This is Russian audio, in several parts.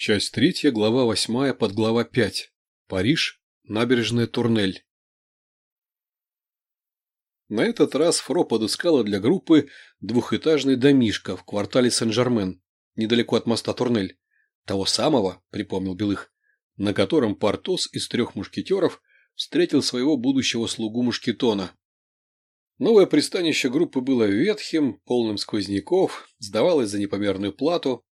Часть третья, глава восьмая, подглава пять. Париж, набережная Турнель. На этот раз Фро подыскала для группы двухэтажный домишко в квартале Сен-Жермен, недалеко от моста Турнель. Того самого, припомнил Белых, на котором Портос из трех мушкетеров встретил своего будущего слугу Мушкетона. Новое пристанище группы было ветхим, полным сквозняков, сдавалось за непомерную плату,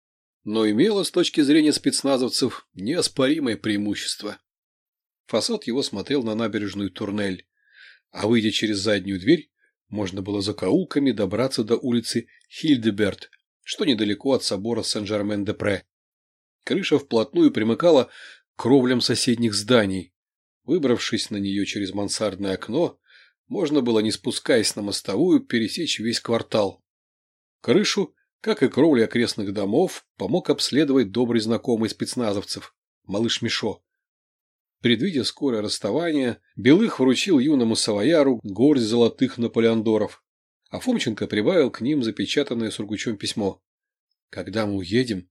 но имело с точки зрения спецназовцев неоспоримое преимущество. Фасад его смотрел на набережную Турнель, а выйдя через заднюю дверь, можно было за каулками добраться до улицы Хильдеберт, что недалеко от собора Сен-Жермен-де-Пре. Крыша вплотную примыкала к кровлям соседних зданий. Выбравшись на нее через мансардное окно, можно было, не спускаясь на мостовую, пересечь весь квартал. Крышу, как и кровли окрестных домов, помог обследовать добрый знакомый спецназовцев, малыш Мишо. Предвидя скорое расставание, Белых вручил юному савояру горсть золотых наполеондоров, а Фомченко прибавил к ним запечатанное Сургучем письмо. «Когда мы уедем,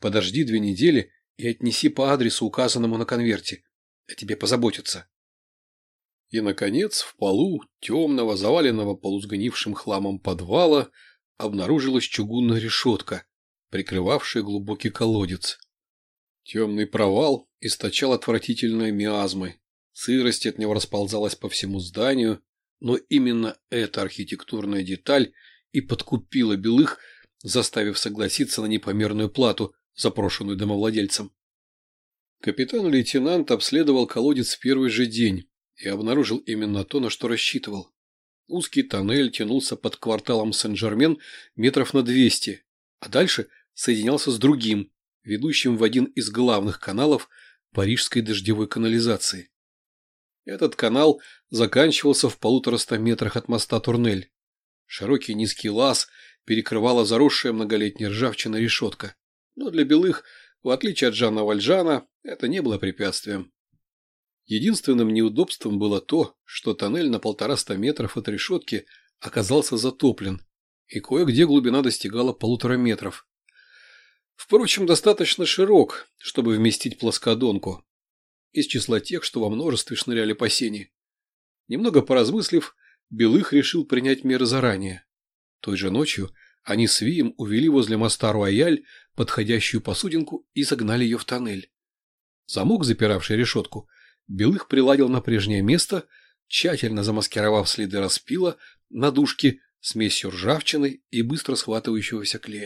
подожди две недели и отнеси по адресу, указанному на конверте. О тебе позаботятся». И, наконец, в полу темного, заваленного полусгнившим хламом подвала обнаружилась чугунная решетка, прикрывавшая глубокий колодец. Темный провал источал отвратительные миазмы. Сырость от него расползалась по всему зданию, но именно эта архитектурная деталь и подкупила белых, заставив согласиться на непомерную плату, запрошенную домовладельцем. Капитан-лейтенант обследовал колодец в первый же день и обнаружил именно то, на что рассчитывал. Узкий тоннель тянулся под кварталом Сен-Жермен метров на двести, а дальше соединялся с другим, ведущим в один из главных каналов парижской дождевой канализации. Этот канал заканчивался в полутораста метрах от моста Турнель. Широкий низкий лаз перекрывала заросшая многолетняя ржавчина решетка. Но для белых, в отличие от Жанна Вальжана, это не было препятствием. Единственным неудобством было то, что тоннель на полтораста метров от решетки оказался затоплен, и кое-где глубина достигала полутора метров. Впрочем, достаточно широк, чтобы вместить плоскодонку. Из числа тех, что во множестве шныряли по сене. Немного поразмыслив, Белых решил принять меры заранее. Той же ночью они с Вием увели возле моста Руаяль подходящую посудинку и загнали ее в тоннель. Замок, запиравший решетку, Белых приладил на прежнее место, тщательно замаскировав следы распила на дужке смесью ржавчины и быстро схватывающегося клея.